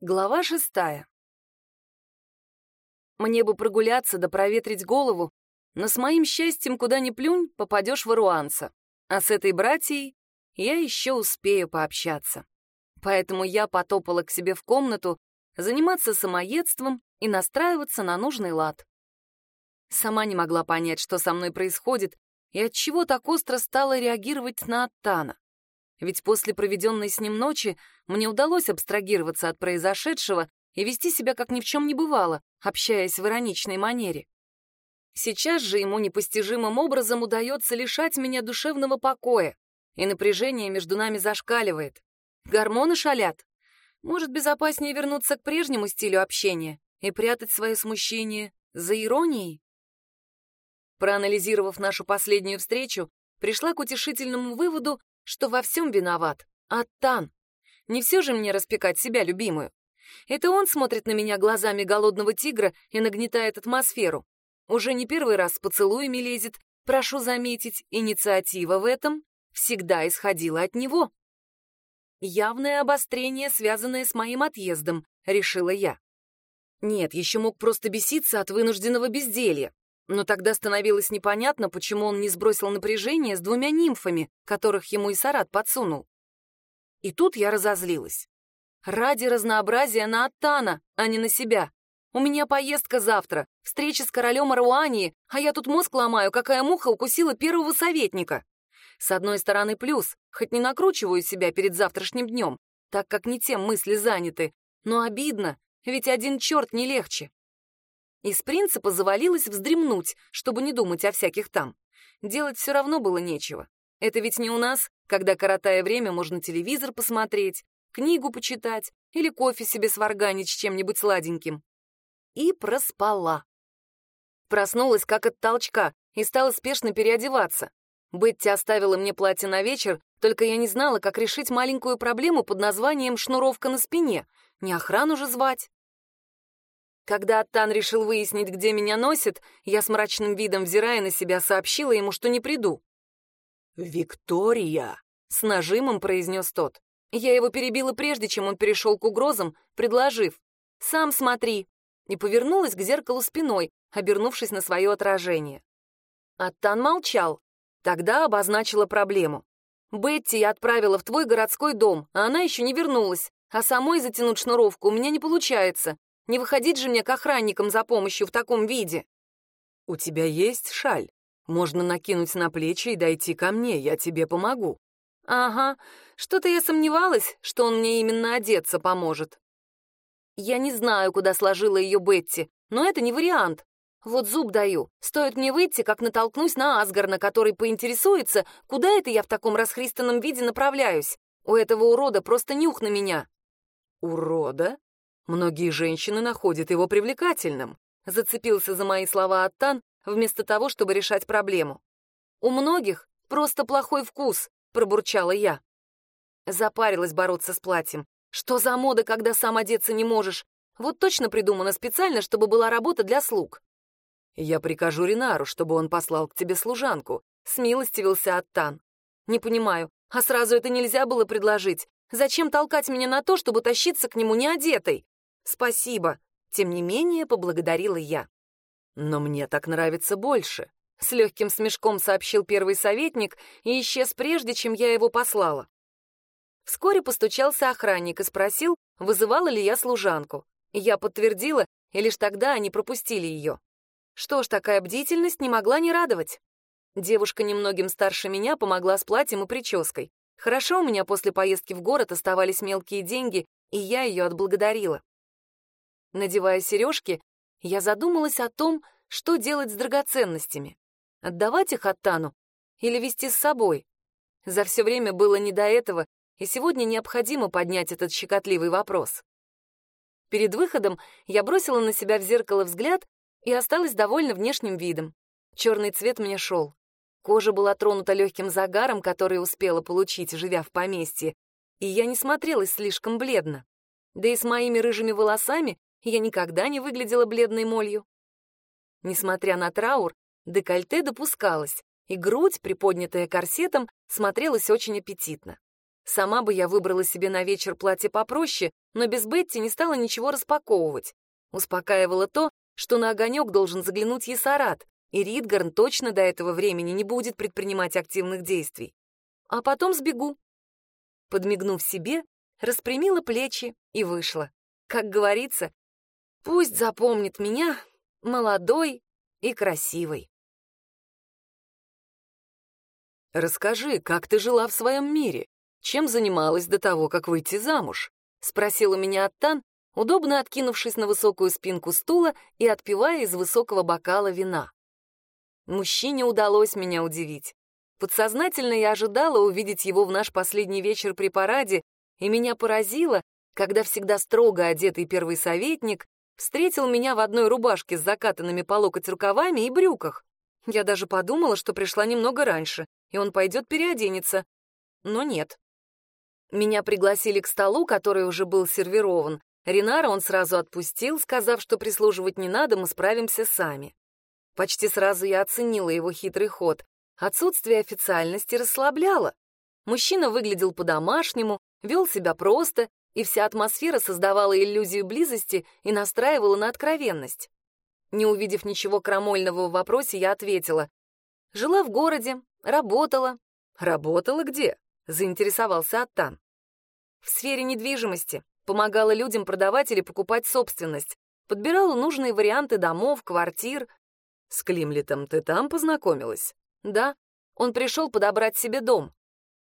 Глава шестая. Мне бы прогуляться да проветрить голову, но с моим счастьем куда ни плюнь, попадешь в Ируанца. А с этой братьей я еще успею пообщаться. Поэтому я потопала к себе в комнату заниматься самоедством и настраиваться на нужный лад. Сама не могла понять, что со мной происходит и от чего так остро стала реагировать на Аттана ведь после проведенной с ним ночи мне удалось абстрагироваться от произошедшего и вести себя как ни в чем не бывало, общаясь в ироничной манере. Сейчас же ему непостижимым образом удается лишать меня душевного покоя, и напряжение между нами зашкаливает. Гормоны шалят. Может, безопаснее вернуться к прежнему стилю общения и прятать свое смущение за иронией? Проанализировав нашу последнюю встречу, пришла к утешительному выводу, что во всем виноват Аттан. Не все же мне распекать себя любимую. Это он смотрит на меня глазами голодного тигра и нагнетает атмосферу. Уже не первый раз с поцелуями лезет. Прошу заметить, инициатива в этом всегда исходила от него. Явное обострение, связанное с моим отъездом, решила я. Нет, еще мог просто беситься от вынужденного безделья. Но тогда становилось непонятно, почему он не сбросил напряжение с двумя нимфами, которых ему и Сарат подсунул. И тут я разозлилась. Ради разнообразия на Аттана, а не на себя. У меня поездка завтра, встреча с королем Аруании, а я тут мозг ломаю, какая муха укусила первого советника. С одной стороны плюс, хоть не накручиваю себя перед завтрашним днем, так как не тем мысли заняты, но обидно, ведь один черт не легче. Из принципа завалилась вздремнуть, чтобы не думать о всяких там. Делать все равно было нечего. Это ведь не у нас, когда, коротая время, можно телевизор посмотреть, книгу почитать или кофе себе сварганить с чем-нибудь сладеньким. И проспала. Проснулась как от толчка и стала спешно переодеваться. Бетти оставила мне платье на вечер, только я не знала, как решить маленькую проблему под названием «шнуровка на спине». Не охрану же звать. Когда Аттан решил выяснить, где меня носит, я с мрачным видом, взирая на себя, сообщила ему, что не приду. «Виктория!» — с нажимом произнес тот. Я его перебила прежде, чем он перешел к угрозам, предложив «Сам смотри!» и повернулась к зеркалу спиной, обернувшись на свое отражение. Аттан молчал. Тогда обозначила проблему. «Бетти я отправила в твой городской дом, а она еще не вернулась, а самой затянуть шнуровку у меня не получается. Не выходить же мне к охранникам за помощью в таком виде. У тебя есть шаль. Можно накинуть на плечи и дойти ко мне, я тебе помогу. Ага, что-то я сомневалась, что он мне именно одеться поможет. Я не знаю, куда сложила ее Бетти, но это не вариант. Вот зуб даю. Стоит мне выйти, как натолкнусь на Асгарна, который поинтересуется, куда это я в таком расхристанном виде направляюсь. У этого урода просто нюх на меня. Урода? Многие женщины находят его привлекательным. Зацепился за мои слова Аттан, вместо того, чтобы решать проблему. «У многих просто плохой вкус», — пробурчала я. Запарилась бороться с платьем. «Что за мода, когда сам одеться не можешь? Вот точно придумано специально, чтобы была работа для слуг». «Я прикажу Ринару, чтобы он послал к тебе служанку», — смилостивился Аттан. «Не понимаю, а сразу это нельзя было предложить? Зачем толкать меня на то, чтобы тащиться к нему не одетой? «Спасибо», — тем не менее поблагодарила я. «Но мне так нравится больше», — с легким смешком сообщил первый советник и исчез прежде, чем я его послала. Вскоре постучался охранник и спросил, вызывала ли я служанку. Я подтвердила, и лишь тогда они пропустили ее. Что ж, такая бдительность не могла не радовать. Девушка немногим старше меня помогла с платьем и прической. Хорошо у меня после поездки в город оставались мелкие деньги, и я ее отблагодарила. Надевая сережки, я задумалась о том, что делать с драгоценностями. Отдавать их Аттану или вести с собой? За все время было не до этого, и сегодня необходимо поднять этот щекотливый вопрос. Перед выходом я бросила на себя в зеркало взгляд и осталась довольна внешним видом. Черный цвет мне шел. Кожа была тронута легким загаром, который успела получить, живя в поместье, и я не смотрелась слишком бледно. Да и с моими рыжими волосами я никогда не выглядела бледной молью. Несмотря на траур, декольте допускалось, и грудь, приподнятая корсетом, смотрелась очень аппетитно. Сама бы я выбрала себе на вечер платье попроще, но без Бетти не стала ничего распаковывать. Успокаивало то, что на огонек должен заглянуть Есарат, и Ридгарн точно до этого времени не будет предпринимать активных действий. А потом сбегу. Подмигнув себе, распрямила плечи и вышла. Как говорится, пусть запомнит меня молодой и красивой. «Расскажи, как ты жила в своем мире? Чем занималась до того, как выйти замуж?» — спросил у меня Аттан, удобно откинувшись на высокую спинку стула и отпивая из высокого бокала вина. Мужчине удалось меня удивить. Подсознательно я ожидала увидеть его в наш последний вечер при параде, и меня поразило, когда всегда строго одетый первый советник встретил меня в одной рубашке с закатанными по локоть рукавами и брюках. Я даже подумала, что пришла немного раньше, и он пойдет переоденется. Но нет. Меня пригласили к столу, который уже был сервирован. Ринара он сразу отпустил, сказав, что прислуживать не надо, мы справимся сами. Почти сразу я оценила его хитрый ход. Отсутствие официальности расслабляло. Мужчина выглядел по-домашнему, вел себя просто, и вся атмосфера создавала иллюзию близости и настраивала на откровенность. Не увидев ничего крамольного в вопросе, я ответила. Жила в городе, Работала. Работала где? Заинтересовался Аттан. В сфере недвижимости. Помогала людям продавать или покупать собственность. Подбирала нужные варианты домов, квартир. С Климлетом ты там познакомилась? Да. Он пришел подобрать себе дом.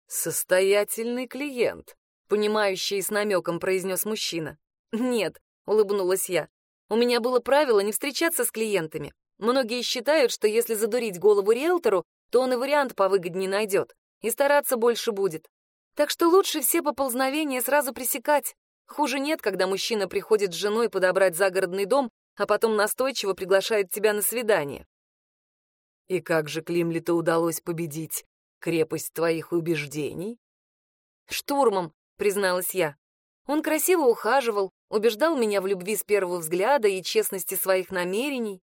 Состоятельный клиент, понимающий с намеком произнес мужчина. Нет, улыбнулась я. У меня было правило не встречаться с клиентами. Многие считают, что если задурить голову риэлтору, то он и вариант повыгоднее найдет, и стараться больше будет. Так что лучше все поползновения сразу пресекать. Хуже нет, когда мужчина приходит с женой подобрать загородный дом, а потом настойчиво приглашает тебя на свидание. И как же Климлету удалось победить крепость твоих убеждений? Штурмом, призналась я. Он красиво ухаживал, убеждал меня в любви с первого взгляда и честности своих намерений.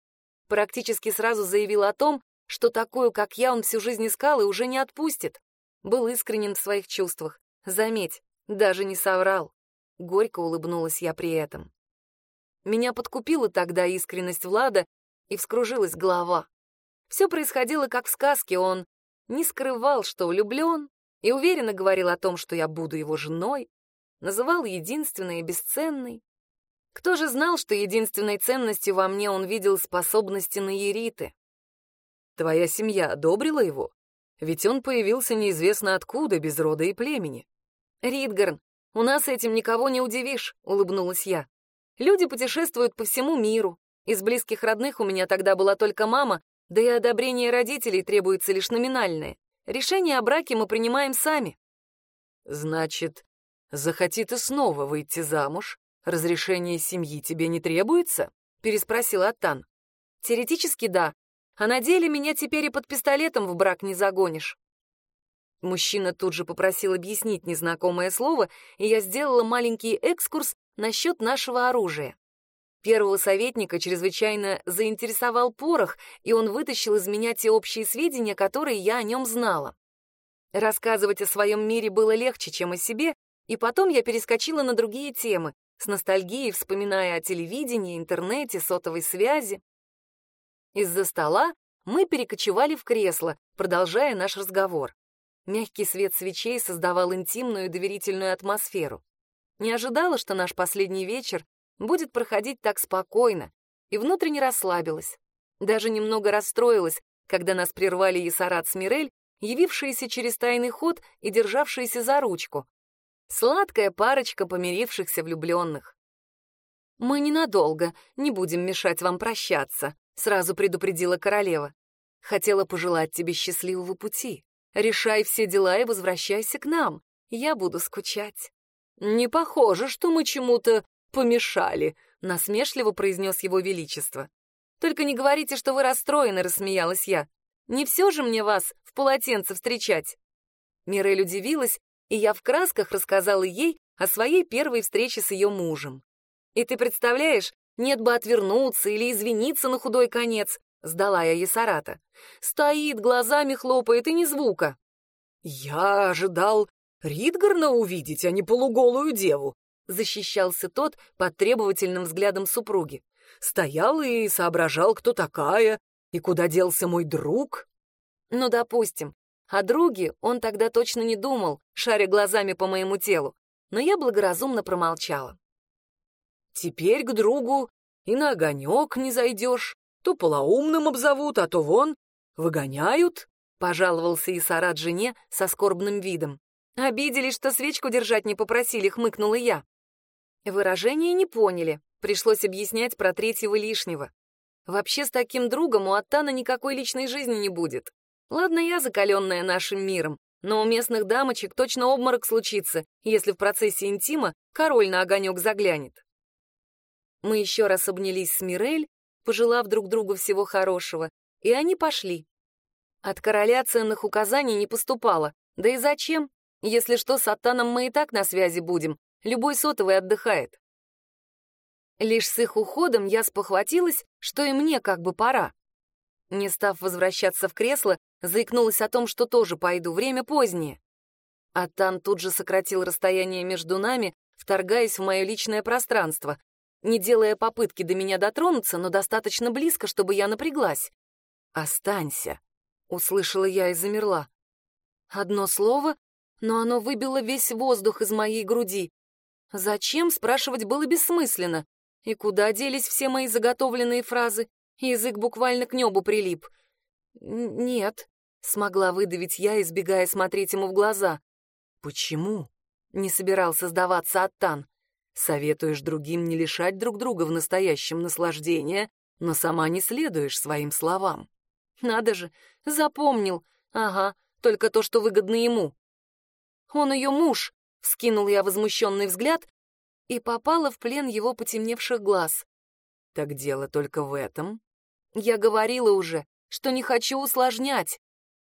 Практически сразу заявил о том, что такую, как я, он всю жизнь искал и уже не отпустит. Был искренен в своих чувствах. Заметь, даже не соврал. Горько улыбнулась я при этом. Меня подкупила тогда искренность Влада, и вскружилась голова. Все происходило как в сказке, он не скрывал, что влюблен, и уверенно говорил о том, что я буду его женой, называл единственной и бесценной. Кто же знал, что единственной ценностью во мне он видел способности на ериты? Твоя семья одобрила его? Ведь он появился неизвестно откуда, без рода и племени. Ридгарн, у нас этим никого не удивишь, улыбнулась я. Люди путешествуют по всему миру. Из близких родных у меня тогда была только мама, да и одобрение родителей требуется лишь номинальное. Решение о браке мы принимаем сами. Значит, захоти ты снова выйти замуж, разрешение семьи тебе не требуется? переспросил Аттан. Теоретически да, а на деле меня теперь и под пистолетом в брак не загонишь. Мужчина тут же попросил объяснить незнакомое слово, и я сделала маленький экскурс насчет нашего оружия. Первого советника чрезвычайно заинтересовал порох, и он вытащил из меня те общие сведения, которые я о нем знала. Рассказывать о своем мире было легче, чем о себе, и потом я перескочила на другие темы, с ностальгией вспоминая о телевидении, интернете, сотовой связи. Из-за стола мы перекочевали в кресло, продолжая наш разговор. Мягкий свет свечей создавал интимную и доверительную атмосферу. Не ожидала, что наш последний вечер будет проходить так спокойно, и внутренне расслабилась. Даже немного расстроилась, когда нас прервали Есарат с Мирель, явившиеся через тайный ход и державшиеся за ручку. Сладкая парочка помирившихся влюбленных. «Мы ненадолго, не будем мешать вам прощаться», — сразу предупредила королева. «Хотела пожелать тебе счастливого пути. Решай все дела и возвращайся к нам. Я буду скучать». «Не похоже, что мы чему-то помешали», — насмешливо произнес его величество. «Только не говорите, что вы расстроены», — рассмеялась я. «Не все же мне вас в полотенце встречать». Мирель удивилась, и я в красках рассказала ей о своей первой встрече с ее мужем. И ты представляешь, нет бы отвернуться или извиниться на худой конец, сдала я Есарата. Стоит, глазами хлопает и ни звука. Я ожидал Ридгарна увидеть, а не полуголую деву», — защищался тот под требовательным взглядом супруги. «Стоял и соображал, кто такая, и куда делся мой друг». «Ну, допустим. О друге он тогда точно не думал, шаря глазами по моему телу, но я благоразумно промолчала. «Теперь к другу и на огонек не зайдешь. То полоумным обзовут, а то вон выгоняют», — пожаловался Исарат жене со скорбным видом. «Обиделись, что свечку держать не попросили», — хмыкнула я. Выражение не поняли, пришлось объяснять про третьего лишнего. Вообще с таким другом у Аттана никакой личной жизни не будет. Ладно, я закаленная нашим миром, но у местных дамочек точно обморок случится, если в процессе интима король на огонек заглянет. Мы еще раз обнялись с Мирель, пожелав друг другу всего хорошего, и они пошли. От короля ценных указаний не поступало, да и зачем? Если что, с Аттаном мы и так на связи будем, любой сотовый отдыхает. Лишь с их уходом я спохватилась, что и мне как бы пора. Не став возвращаться в кресло, заикнулась о том, что тоже пойду, время позднее. Аттан тут же сократил расстояние между нами, вторгаясь в мое личное пространство, не делая попытки до меня дотронуться, но достаточно близко, чтобы я напряглась. «Останься», — услышала я и замерла. Одно слово, но оно выбило весь воздух из моей груди. Зачем, спрашивать было бессмысленно. И куда делись все мои заготовленные фразы? Язык буквально к небу прилип. «Нет», — смогла выдавить я, избегая смотреть ему в глаза. «Почему?» — не собирался сдаваться Аттан. «Советуешь другим не лишать друг друга в настоящем наслаждения, но сама не следуешь своим словам». «Надо же, запомнил. Ага, только то, что выгодно ему». «Он ее муж», — вскинул я возмущенный взгляд и попала в плен его потемневших глаз. «Так дело только в этом?» «Я говорила уже, что не хочу усложнять».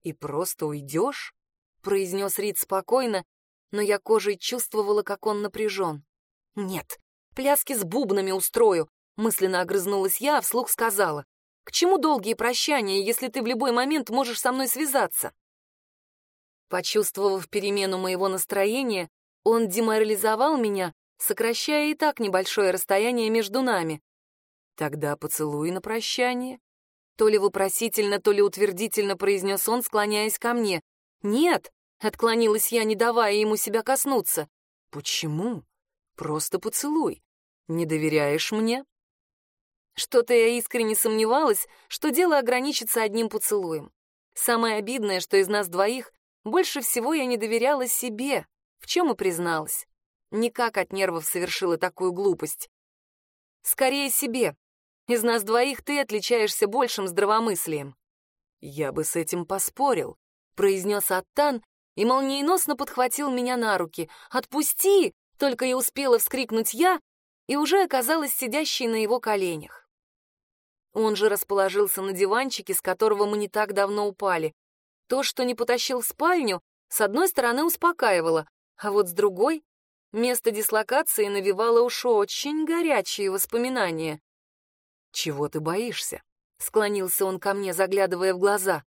«И просто уйдешь?» — произнес Рид спокойно, но я кожей чувствовала, как он напряжен. «Нет, пляски с бубнами устрою», — мысленно огрызнулась я, а вслух сказала. «К чему долгие прощания, если ты в любой момент можешь со мной связаться?» Почувствовав перемену моего настроения, он деморализовал меня сокращая и так небольшое расстояние между нами. Тогда поцелуй на прощание. То ли вопросительно, то ли утвердительно произнес он, склоняясь ко мне. «Нет!» — отклонилась я, не давая ему себя коснуться. «Почему? Просто поцелуй. Не доверяешь мне?» Что-то я искренне сомневалась, что дело ограничится одним поцелуем. Самое обидное, что из нас двоих больше всего я не доверяла себе, в чем и призналась. Никак от нервов совершила такую глупость. Скорее себе. Из нас двоих ты отличаешься большим здравомыслием. Я бы с этим поспорил, произнес Аттан и молниеносно подхватил меня на руки. «Отпусти!» — только и успела вскрикнуть я, и уже оказалась сидящей на его коленях. Он же расположился на диванчике, с которого мы не так давно упали. То, что не потащил в спальню, с одной стороны успокаивало, а вот с другой Место дислокации навевало уж очень горячие воспоминания. «Чего ты боишься?» — склонился он ко мне, заглядывая в глаза.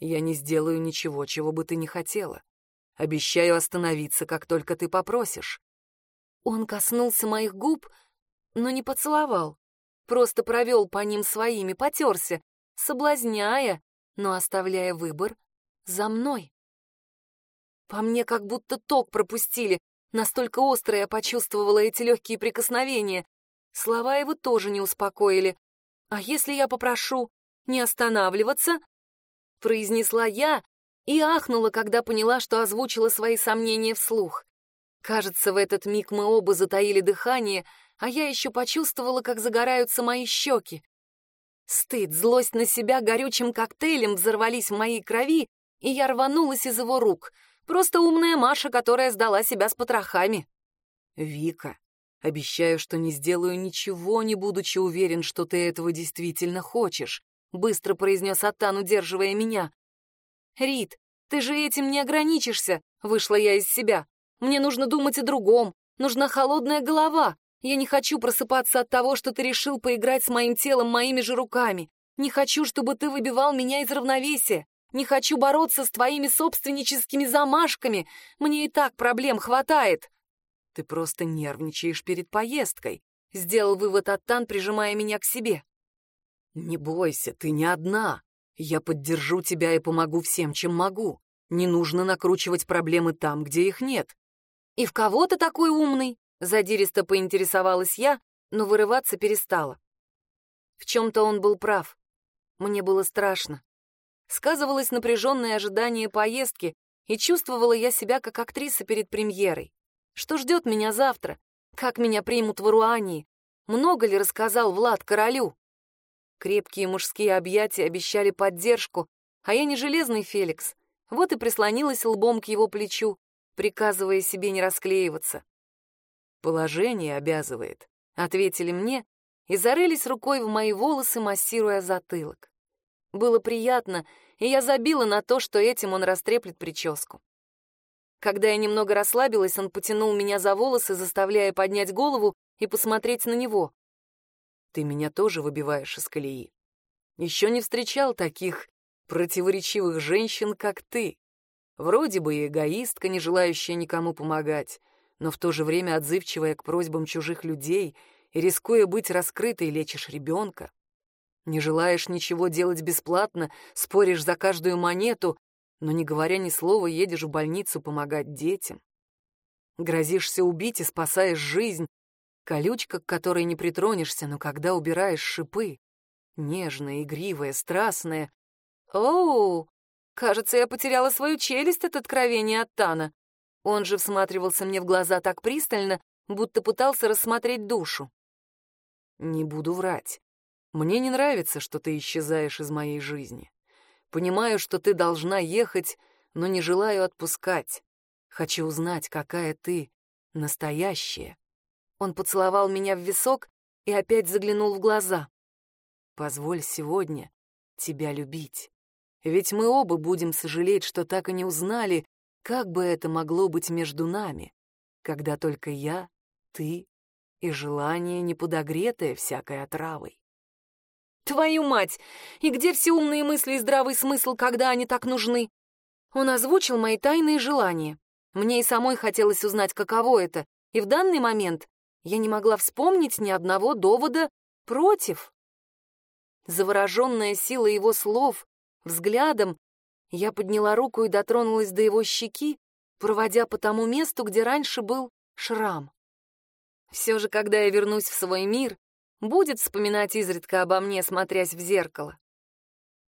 «Я не сделаю ничего, чего бы ты не хотела. Обещаю остановиться, как только ты попросишь». Он коснулся моих губ, но не поцеловал. Просто провел по ним своими, потерся, соблазняя, но оставляя выбор за мной. По мне как будто ток пропустили, Настолько остро я почувствовала эти легкие прикосновения. Слова его тоже не успокоили. «А если я попрошу не останавливаться?» Произнесла я и ахнула, когда поняла, что озвучила свои сомнения вслух. Кажется, в этот миг мы оба затаили дыхание, а я еще почувствовала, как загораются мои щеки. Стыд, злость на себя горючим коктейлем взорвались в моей крови, и я рванулась из его рук — Просто умная Маша, которая сдала себя с потрохами. Вика, обещаю, что не сделаю ничего, не будучи уверен, что ты этого действительно хочешь, быстро произнес Атан, удерживая меня. Рит, ты же этим не ограничишься, вышла я из себя. Мне нужно думать о другом, нужна холодная голова. Я не хочу просыпаться от того, что ты решил поиграть с моим телом моими же руками. Не хочу, чтобы ты выбивал меня из равновесия. Не хочу бороться с твоими собственническими замашками. Мне и так проблем хватает. Ты просто нервничаешь перед поездкой, сделал вывод Аттан, прижимая меня к себе. Не бойся, ты не одна. Я поддержу тебя и помогу всем, чем могу. Не нужно накручивать проблемы там, где их нет. И в кого ты такой умный? Задиристо поинтересовалась я, но вырываться перестала. В чем-то он был прав. Мне было страшно. Сказывалось напряженное ожидание поездки, и чувствовала я себя как актриса перед премьерой. Что ждет меня завтра? Как меня примут в Ируании? Много ли рассказал Влад королю? Крепкие мужские объятия обещали поддержку, а я не железный Феликс. Вот и прислонилась лбом к его плечу, приказывая себе не расклеиваться. «Положение обязывает», — ответили мне и зарылись рукой в мои волосы, массируя затылок. Было приятно, и я забила на то, что этим он растреплет прическу. Когда я немного расслабилась, он потянул меня за волосы, заставляя поднять голову и посмотреть на него. «Ты меня тоже выбиваешь из колеи. Еще не встречал таких противоречивых женщин, как ты. Вроде бы и эгоистка, не желающая никому помогать, но в то же время отзывчивая к просьбам чужих людей и, рискуя быть раскрытой, лечишь ребенка. Не желаешь ничего делать бесплатно, споришь за каждую монету, но, не говоря ни слова, едешь в больницу помогать детям. Грозишься убить и спасаешь жизнь, колючка, к которой не притронешься, но когда убираешь шипы, нежная, игривая, страстная. Оу, кажется, я потеряла свою челюсть от откровения от Тана. Он же всматривался мне в глаза так пристально, будто пытался рассмотреть душу. Не буду врать. Мне не нравится, что ты исчезаешь из моей жизни. Понимаю, что ты должна ехать, но не желаю отпускать. Хочу узнать, какая ты настоящая. Он поцеловал меня в висок и опять заглянул в глаза. Позволь сегодня тебя любить. Ведь мы оба будем сожалеть, что так и не узнали, как бы это могло быть между нами, когда только я, ты и желание, не подогретое всякой отравой. Твою мать! И где все умные мысли и здравый смысл, когда они так нужны? Он озвучил мои тайные желания. Мне и самой хотелось узнать, каково это, и в данный момент я не могла вспомнить ни одного довода против. Завороженная силой его слов, взглядом, я подняла руку и дотронулась до его щеки, проводя по тому месту, где раньше был шрам. Все же, когда я вернусь в свой мир, Будет вспоминать изредка обо мне, смотрясь в зеркало.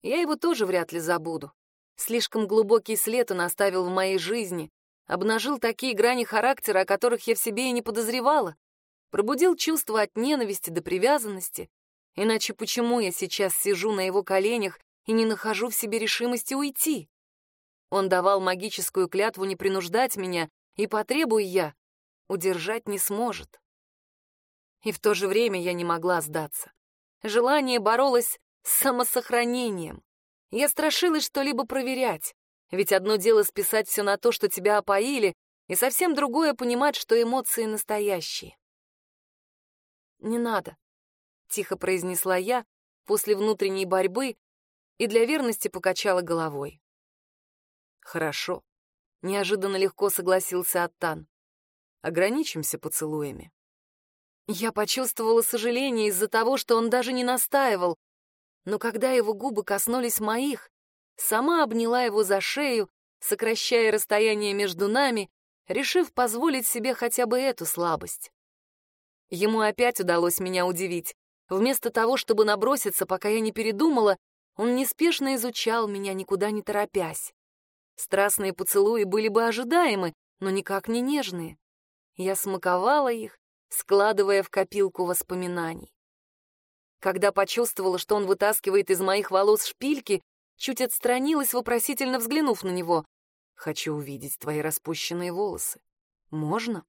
Я его тоже вряд ли забуду. Слишком глубокий след он оставил в моей жизни, обнажил такие грани характера, о которых я в себе и не подозревала, пробудил чувство от ненависти до привязанности. Иначе почему я сейчас сижу на его коленях и не нахожу в себе решимости уйти? Он давал магическую клятву не принуждать меня, и, потребуй я, удержать не сможет. И в то же время я не могла сдаться. Желание боролось с самосохранением. Я страшилась что-либо проверять, ведь одно дело списать все на то, что тебя опоили, и совсем другое понимать, что эмоции настоящие. «Не надо», — тихо произнесла я после внутренней борьбы и для верности покачала головой. «Хорошо», — неожиданно легко согласился Аттан. «Ограничимся поцелуями». Я почувствовала сожаление из-за того, что он даже не настаивал, но когда его губы коснулись моих, сама обняла его за шею, сокращая расстояние между нами, решив позволить себе хотя бы эту слабость. Ему опять удалось меня удивить. Вместо того, чтобы наброситься, пока я не передумала, он неспешно изучал меня, никуда не торопясь. Страстные поцелуи были бы ожидаемы, но никак не нежные. Я смаковала их, складывая в копилку воспоминаний. Когда почувствовала, что он вытаскивает из моих волос шпильки, чуть отстранилась, вопросительно взглянув на него. «Хочу увидеть твои распущенные волосы. Можно?»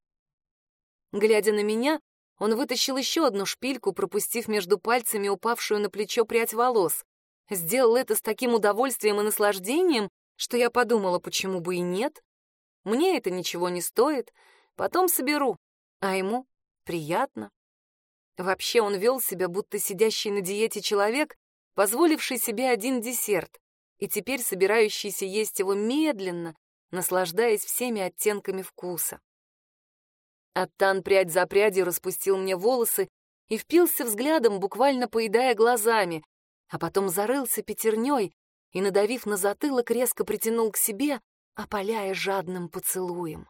Глядя на меня, он вытащил еще одну шпильку, пропустив между пальцами упавшую на плечо прядь волос. Сделал это с таким удовольствием и наслаждением, что я подумала, почему бы и нет. Мне это ничего не стоит, потом соберу, а ему приятно. Вообще он вел себя, будто сидящий на диете человек, позволивший себе один десерт, и теперь собирающийся есть его медленно, наслаждаясь всеми оттенками вкуса. Аттан прядь за прядью распустил мне волосы и впился взглядом, буквально поедая глазами, а потом зарылся пятерней и, надавив на затылок, резко притянул к себе, опаляя жадным поцелуем.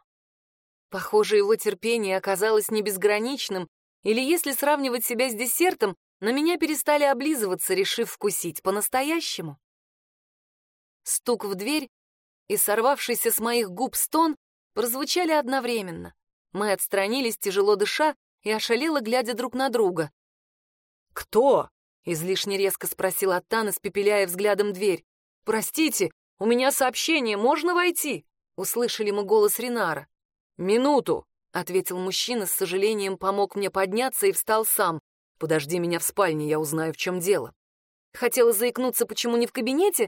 Похоже, его терпение оказалось не безграничным, или если сравнивать себя с десертом, на меня перестали облизываться, решив вкусить по-настоящему. Стук в дверь и сорвавшийся с моих губ стон прозвучали одновременно. Мы отстранились, тяжело дыша, и ошалело, глядя друг на друга. «Кто?» — излишне резко спросил Аттан, испепеляя взглядом дверь. «Простите, у меня сообщение, можно войти?» — услышали мы голос Ринара. «Минуту», — ответил мужчина, с сожалением помог мне подняться и встал сам. «Подожди меня в спальне, я узнаю, в чем дело». Хотела заикнуться, почему не в кабинете,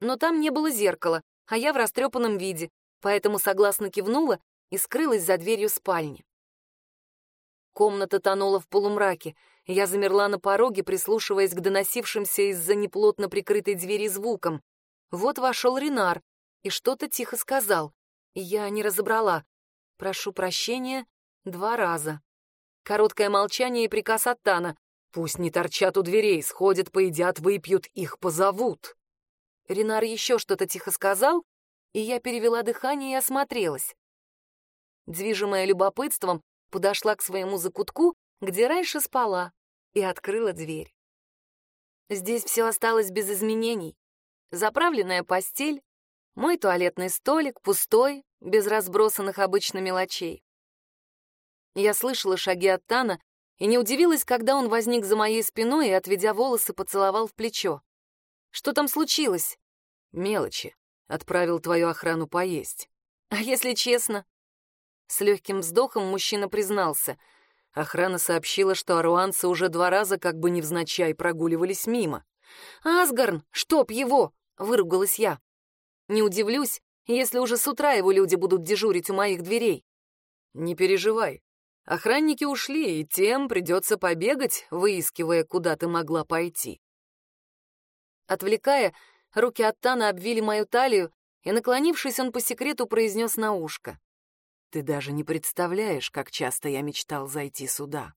но там не было зеркала, а я в растрепанном виде, поэтому согласно кивнула и скрылась за дверью спальни. Комната тонула в полумраке, я замерла на пороге, прислушиваясь к доносившимся из-за неплотно прикрытой двери звукам. Вот вошел Ренар и что-то тихо сказал, я не разобрала. «Прошу прощения» два раза. Короткое молчание и приказ от Тана. «Пусть не торчат у дверей, сходят, поедят, выпьют, их позовут». Ренар еще что-то тихо сказал, и я перевела дыхание и осмотрелась. Движимая любопытством, подошла к своему закутку, где раньше спала, и открыла дверь. Здесь все осталось без изменений. Заправленная постель, мой туалетный столик, пустой, без разбросанных обычно мелочей. Я слышала шаги от Тана и не удивилась, когда он возник за моей спиной и, отведя волосы, поцеловал в плечо. «Что там случилось?» «Мелочи. Отправил твою охрану поесть». «А если честно?» С легким вздохом мужчина признался. Охрана сообщила, что аруанцы уже два раза как бы невзначай прогуливались мимо. «Асгарн, чтоб его!» — выругалась я. «Не удивлюсь, если уже с утра его люди будут дежурить у моих дверей». «Не переживай. Охранники ушли, и тем придется побегать, выискивая, куда ты могла пойти». Отвлекая, руки от Тана обвили мою талию, и, наклонившись, он по секрету произнес на ушко. Ты даже не представляешь, как часто я мечтал зайти сюда.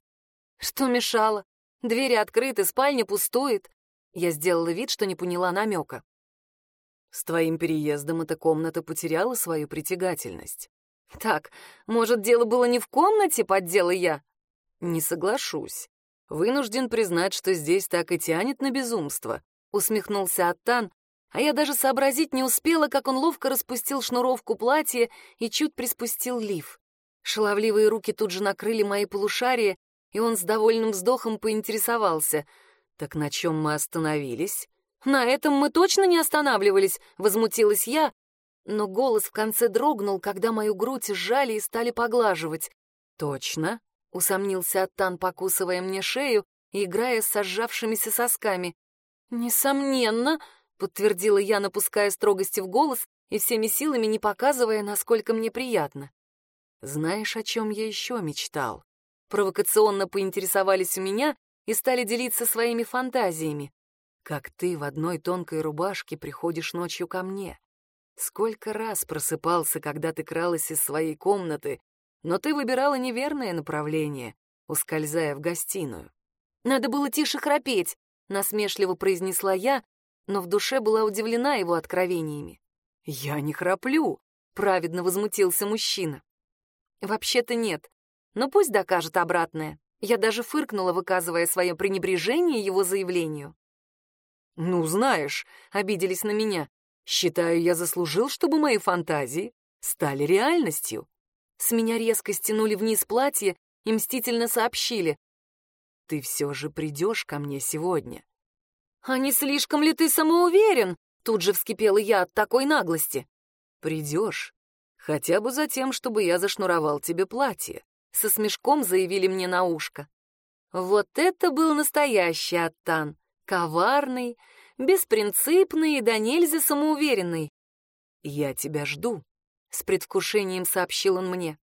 Что мешало? Двери открыты, спальня пустует. Я сделала вид, что не поняла намека. С твоим переездом эта комната потеряла свою притягательность. Так, может, дело было не в комнате, поддела я? Не соглашусь. Вынужден признать, что здесь так и тянет на безумство, усмехнулся Аттан, а я даже сообразить не успела, как он ловко распустил шнуровку платья и чуть приспустил лиф. Шаловливые руки тут же накрыли мои полушария, и он с довольным вздохом поинтересовался. «Так на чем мы остановились?» «На этом мы точно не останавливались», — возмутилась я, но голос в конце дрогнул, когда мою грудь сжали и стали поглаживать. «Точно?» — усомнился Аттан, покусывая мне шею и играя с сожавшимися сосками. «Несомненно», подтвердила я, напуская строгости в голос и всеми силами не показывая, насколько мне приятно. «Знаешь, о чем я еще мечтал?» Провокационно поинтересовались у меня и стали делиться своими фантазиями. «Как ты в одной тонкой рубашке приходишь ночью ко мне. Сколько раз просыпался, когда ты кралась из своей комнаты, но ты выбирала неверное направление, ускользая в гостиную». «Надо было тише храпеть», — насмешливо произнесла я, но в душе была удивлена его откровениями. «Я не храплю», — праведно возмутился мужчина. «Вообще-то нет, но пусть докажет обратное». Я даже фыркнула, выказывая свое пренебрежение его заявлению. «Ну, знаешь», — обиделись на меня, «считаю, я заслужил, чтобы мои фантазии стали реальностью». С меня резко стянули вниз платье и мстительно сообщили. «Ты все же придешь ко мне сегодня. «А не слишком ли ты самоуверен?» Тут же вскипела я от такой наглости. «Придешь. Хотя бы за тем, чтобы я зашнуровал тебе платье», — со смешком заявили мне на ушко. Вот это был настоящий Аттан. Коварный, беспринципный и до нельзя самоуверенный. «Я тебя жду», — с предвкушением сообщил он мне.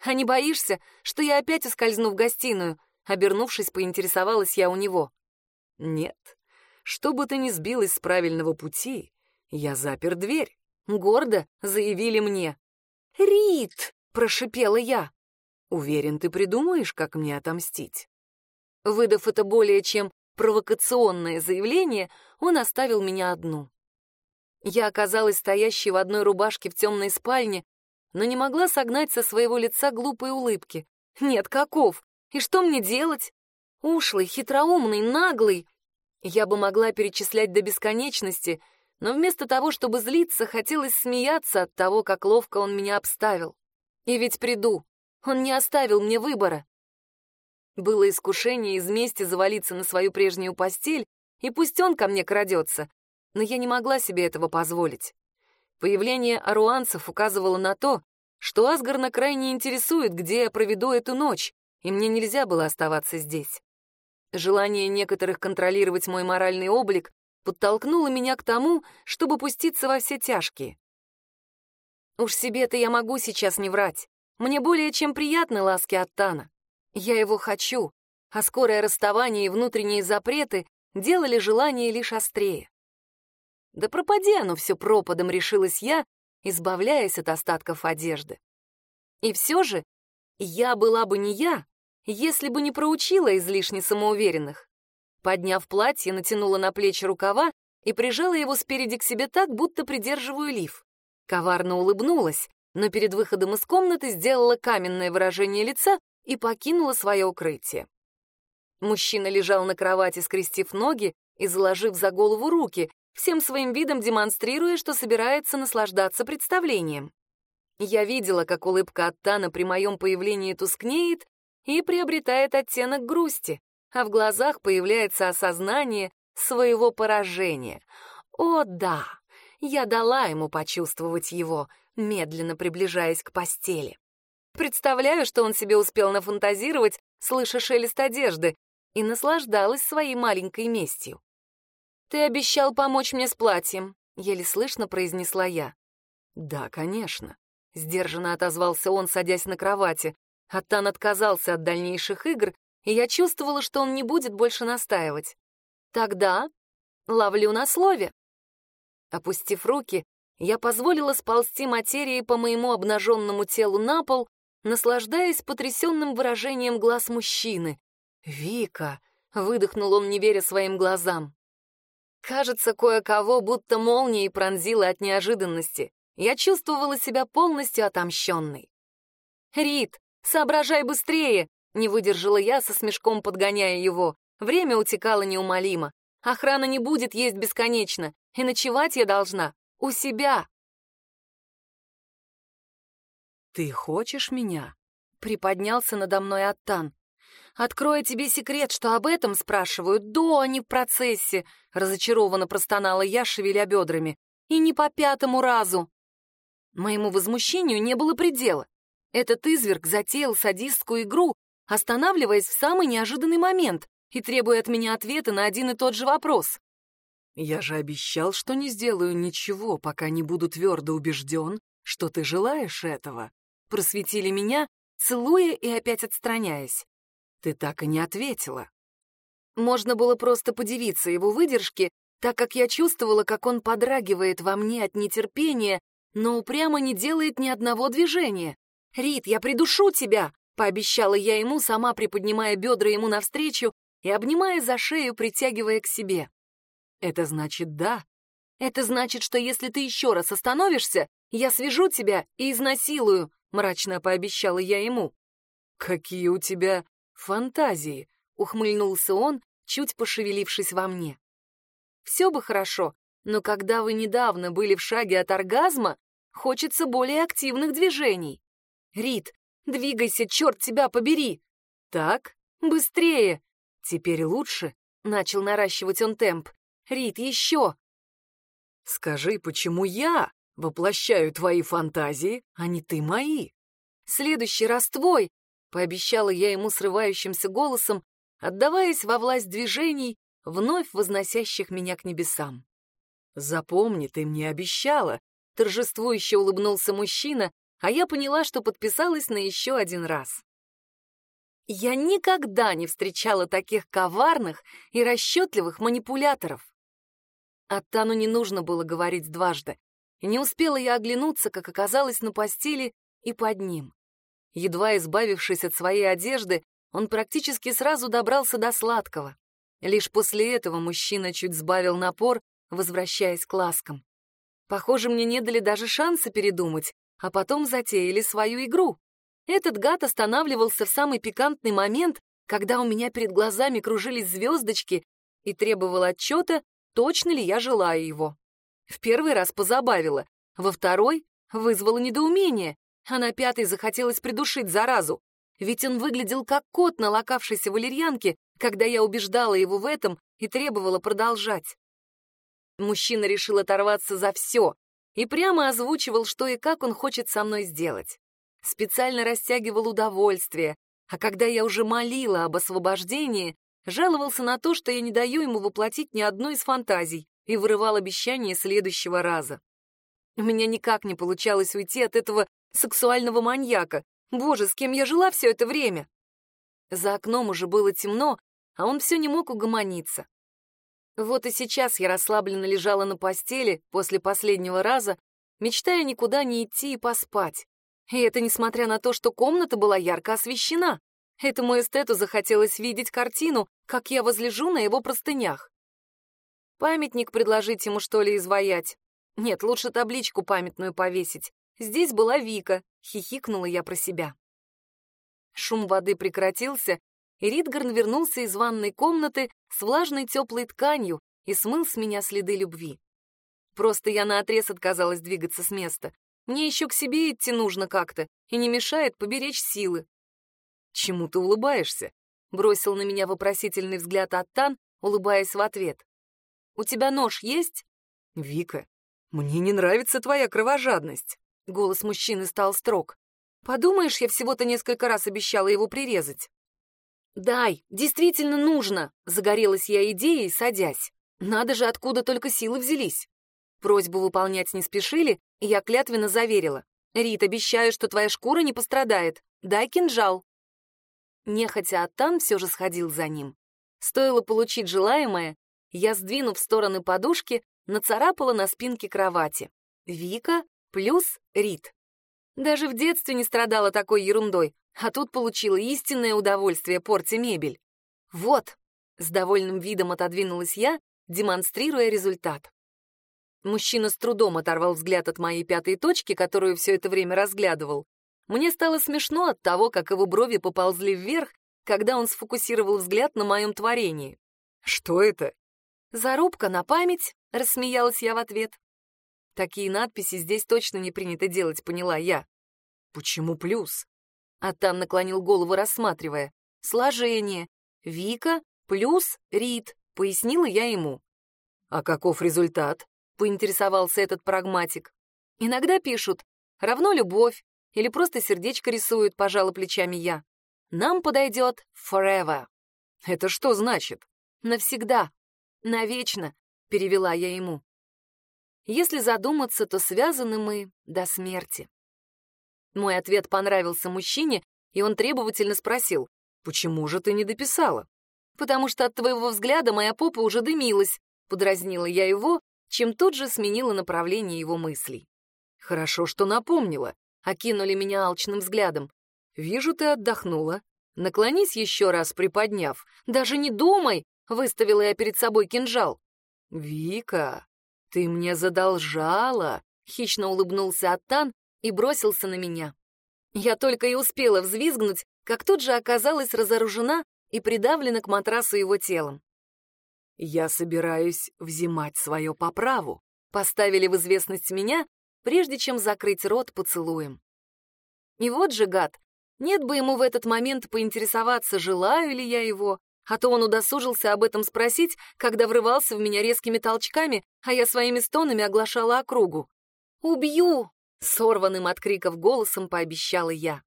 «А не боишься, что я опять ускользну в гостиную?» Обернувшись, поинтересовалась я у него. «Нет, что бы ты ни сбилась с правильного пути, Я запер дверь. Гордо заявили мне. «Рит!» — прошипела я. Уверен, ты придумаешь, как мне отомстить. Выдав это более чем провокационное заявление, он оставил меня одну. Я оказалась стоящей в одной рубашке в темной спальне, но не могла согнать со своего лица глупой улыбки. Нет, каков? И что мне делать? Ушлый, хитроумный, наглый. Я бы могла перечислять до бесконечности, но вместо того, чтобы злиться, хотелось смеяться от того, как ловко он меня обставил. И ведь приду. Он не оставил мне выбора. Было искушение из мести завалиться на свою прежнюю постель, и пусть он ко мне крадется, но я не могла себе этого позволить. Появление аруанцев указывало на то, что Асгарна крайне интересует, где я проведу эту ночь, и мне нельзя было оставаться здесь. Желание некоторых контролировать мой моральный облик подтолкнуло меня к тому, чтобы пуститься во все тяжкие. Уж себе-то я могу сейчас не врать. Мне более чем приятны ласки от Тана. Я его хочу, а скорое расставание и внутренние запреты делали желание лишь острее. Да пропади оно все пропадом, решилась я, избавляясь от остатков одежды. И все же я была бы не я, если бы не проучила излишне самоуверенных. Подняв платье, натянула на плечи рукава и прижала его спереди к себе так, будто придерживаю лиф. Коварно улыбнулась, но перед выходом из комнаты сделала каменное выражение лица и покинула свое укрытие. Мужчина лежал на кровати, скрестив ноги и заложив за голову руки, всем своим видом демонстрируя, что собирается наслаждаться представлением. Я видела, как улыбка Аттана при моем появлении тускнеет и приобретает оттенок грусти, а в глазах появляется осознание своего поражения. О да, я дала ему почувствовать его, медленно приближаясь к постели. Представляю, что он себе успел нафантазировать, слыша шелест одежды, и наслаждалась своей маленькой местью. «Ты обещал помочь мне с платьем», — еле слышно произнесла я. «Да, конечно», — сдержанно отозвался он, садясь на кровати. Аттан отказался от дальнейших игр, и я чувствовала, что он не будет больше настаивать. «Тогда ловлю на слове». Опустив руки, я позволила сползти материи по моему обнаженному телу на пол наслаждаясь потрясенным выражением глаз мужчины. «Вика!» — выдохнул он, не веря своим глазам. Кажется, кое-кого будто молнией пронзило от неожиданности. Я чувствовала себя полностью отомщенной. «Рит, соображай быстрее!» — не выдержала я, со смешком подгоняя его. Время утекало неумолимо. Охрана не будет есть бесконечно, и ночевать я должна у себя. «Ты хочешь меня?» — приподнялся надо мной Аттан. «Открою тебе секрет, что об этом спрашивают до, а не в процессе», — разочарованно простонала я, шевеля бедрами. «И не по пятому разу». Моему возмущению не было предела. Этот изверг затеял садистскую игру, останавливаясь в самый неожиданный момент и требуя от меня ответа на один и тот же вопрос. «Я же обещал, что не сделаю ничего, пока не буду твердо убежден, что ты желаешь этого», просветили меня, целуя и опять отстраняясь. Ты так и не ответила. Можно было просто подивиться его выдержке, так как я чувствовала, как он подрагивает во мне от нетерпения, но упрямо не делает ни одного движения. «Рит, я придушу тебя!» — пообещала я ему, сама приподнимая бедра ему навстречу и обнимая за шею, притягивая к себе. «Это значит да?» «Это значит, что если ты еще раз остановишься, я свяжу тебя и изнасилую», — мрачно пообещала я ему. «Какие у тебя фантазии!» — ухмыльнулся он, чуть пошевелившись во мне. «Все бы хорошо, но когда вы недавно были в шаге от оргазма, хочется более активных движений. Рит, двигайся, черт тебя побери!» «Так, быстрее!» «Теперь лучше?» — начал наращивать он темп. «Рит, еще!» «Скажи, почему я?» Воплощаю твои фантазии, а не ты мои. Следующий раз твой, пообещала я ему срывающимся голосом, отдаваясь во власть движений, вновь возносящих меня к небесам. Запомни, ты мне обещала, торжествующе улыбнулся мужчина, а я поняла, что подписалась на еще один раз. Я никогда не встречала таких коварных и расчетливых манипуляторов. Оттану не нужно было говорить дважды. Не успела я оглянуться, как оказалась на постели и под ним. Едва избавившись от своей одежды, он практически сразу добрался до сладкого. Лишь после этого мужчина чуть сбавил напор, возвращаясь к ласкам. Похоже, мне не дали даже шанса передумать, а потом затеяли свою игру. Этот гад останавливался в самый пикантный момент, когда у меня перед глазами кружились звездочки и требовал отчета, точно ли я желаю его. В первый раз позабавило, во второй вызвало недоумение, а на пятый захотелось придушить заразу. Ведь он выглядел как кот, налокавшийся валерьянке, когда я убеждала его в этом и требовала продолжать. Мужчина решил оторваться за все и прямо озвучивал, что и как он хочет со мной сделать. Специально растягивал удовольствие, а когда я уже молила об освобождении, жаловался на то, что я не даю ему воплотить ни одной из фантазий и вырывал обещание следующего раза. У меня никак не получалось уйти от этого сексуального маньяка. Боже, с кем я жила все это время? За окном уже было темно, а он все не мог угомониться. Вот и сейчас я расслабленно лежала на постели после последнего раза, мечтая никуда не идти и поспать. И это несмотря на то, что комната была ярко освещена. Этому эстету захотелось видеть картину, как я возлежу на его простынях. Памятник предложить ему, что ли, изваять? Нет, лучше табличку памятную повесить. Здесь была Вика, хихикнула я про себя. Шум воды прекратился, и Ридгарн вернулся из ванной комнаты с влажной теплой тканью и смыл с меня следы любви. Просто я наотрез отказалась двигаться с места. Мне еще к себе идти нужно как-то, и не мешает поберечь силы. «Чему ты улыбаешься?» — бросил на меня вопросительный взгляд Аттан, улыбаясь в ответ. «У тебя нож есть?» «Вика, мне не нравится твоя кровожадность». Голос мужчины стал строг. «Подумаешь, я всего-то несколько раз обещала его прирезать». «Дай, действительно нужно!» — загорелась я идеей, садясь. «Надо же, откуда только силы взялись!» Просьбу выполнять не спешили, и я клятвенно заверила. «Рит, обещаю, что твоя шкура не пострадает. Дай кинжал!» Нехотя Аттан все же сходил за ним. Стоило получить желаемое, я, сдвинув в стороны подушки, нацарапала на спинке кровати. Вика плюс Рит. Даже в детстве не страдала такой ерундой, а тут получила истинное удовольствие порти мебель. Вот, с довольным видом отодвинулась я, демонстрируя результат. Мужчина с трудом оторвал взгляд от моей пятой точки, которую все это время разглядывал. Мне стало смешно от того, как его брови поползли вверх, когда он сфокусировал взгляд на моем творении. «Что это?» «Зарубка на память», — рассмеялась я в ответ. Такие надписи здесь точно не принято делать, поняла я. «Почему плюс?» Атан наклонил голову, рассматривая. «Сложение. Вика плюс Рит», — пояснила я ему. «А каков результат?» — поинтересовался этот прагматик. «Иногда пишут «равно любовь» или просто сердечко рисуют, пожала плечами я. «Нам подойдет forever». «Это что значит?» «Навсегда. Навечно», — перевела я ему. Если задуматься, то связаны мы до смерти. Мой ответ понравился мужчине, и он требовательно спросил, «Почему же ты не дописала?» «Потому что от твоего взгляда моя попа уже дымилась», — подразнила я его, чем тут же сменила направление его мыслей. «Хорошо, что напомнила», — окинули меня алчным взглядом. «Вижу, ты отдохнула. Наклонись еще раз, приподняв. Даже не думай!» — выставила я перед собой кинжал. «Вика, ты мне задолжала!» — хищно улыбнулся Аттан и бросился на меня. Я только и успела взвизгнуть, как тут же оказалась разоружена и придавлена к матрасу его телом. «Я собираюсь взимать свое по праву», — поставили в известность меня, прежде чем закрыть рот поцелуем. И вот же гад, нет бы ему в этот момент поинтересоваться, желаю ли я его, а то он удосужился об этом спросить, когда врывался в меня резкими толчками, а я своими стонами оглашала округу. «Убью!» Сорванным от криков голосом пообещала я.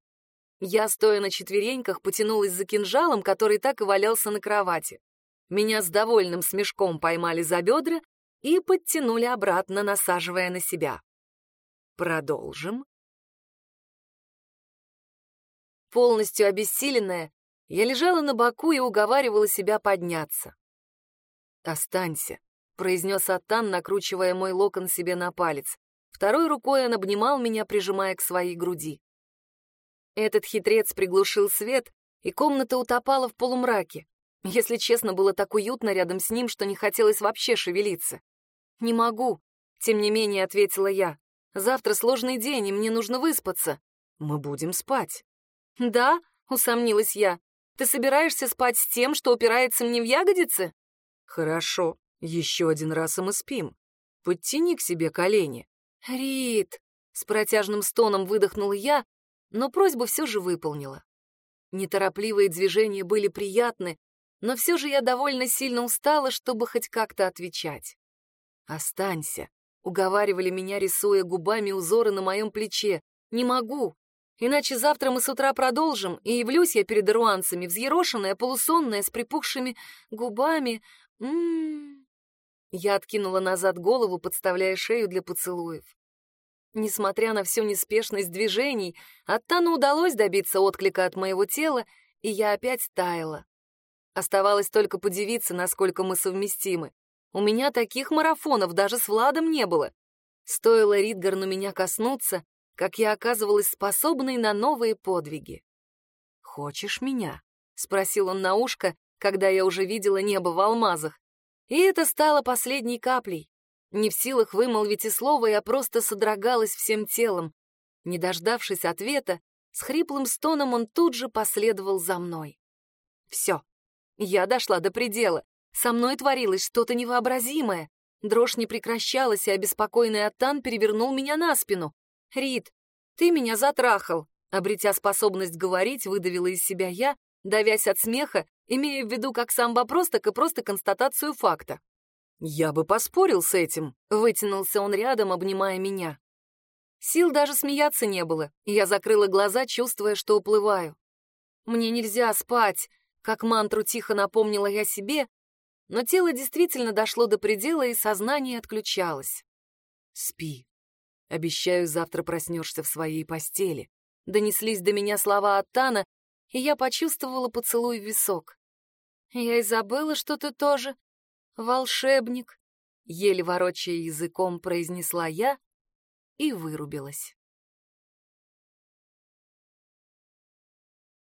Я, стоя на четвереньках, потянулась за кинжалом, который так и валялся на кровати. Меня с довольным смешком поймали за бедра и подтянули обратно, насаживая на себя. Продолжим. Полностью обессиленная, я лежала на боку и уговаривала себя подняться. «Останься», — произнес Аттан, накручивая мой локон себе на палец. Второй рукой он обнимал меня, прижимая к своей груди. Этот хитрец приглушил свет, и комната утопала в полумраке. Если честно, было так уютно рядом с ним, что не хотелось вообще шевелиться. «Не могу», — тем не менее ответила я. «Завтра сложный день, и мне нужно выспаться». «Мы будем спать». «Да?» — усомнилась я. «Ты собираешься спать с тем, что упирается мне в ягодицы?» «Хорошо, еще один раз и мы спим. Подтяни к себе колени». «Рит!» — с протяжным стоном выдохнула я, но просьбу все же выполнила. Неторопливые движения были приятны, но все же я довольно сильно устала, чтобы хоть как-то отвечать. «Останься», — уговаривали меня, рисуя губами узоры на моем плече. «Не могу, иначе завтра мы с утра продолжим, и явлюсь я перед ируанцами, взъерошенная, полусонная, с припухшими губами. М -м -м. Я откинула назад голову, подставляя шею для поцелуев. Несмотря на всю неспешность движений, Аттану удалось добиться отклика от моего тела, и я опять таяла. Оставалось только подивиться, насколько мы совместимы. У меня таких марафонов даже с Владом не было. Стоило Ридгарну меня коснуться, как я оказывалась способной на новые подвиги. «Хочешь меня?» — спросил он на ушко, когда я уже видела небо в алмазах. И это стало последней каплей. Не в силах вымолвить и слова, я просто содрогалась всем телом. Не дождавшись ответа, с хриплым стоном он тут же последовал за мной. Все, я дошла до предела. Со мной творилось что-то невообразимое. Дрожь не прекращалась, и обеспокоенный Аттан перевернул меня на спину. «Рит, ты меня затрахал!» Обретя способность говорить, выдавила из себя я, давясь от смеха, имея в виду как сам вопрос, так и просто констатацию факта. «Я бы поспорил с этим», — вытянулся он рядом, обнимая меня. Сил даже смеяться не было, и я закрыла глаза, чувствуя, что уплываю. «Мне нельзя спать», — как мантру тихо напомнила я себе, но тело действительно дошло до предела, и сознание отключалось. «Спи. Обещаю, завтра проснешься в своей постели». Донеслись до меня слова от Тана, и я почувствовала поцелуй в висок. «Я и забыла, что ты тоже волшебник», — еле ворочая языком произнесла я и вырубилась.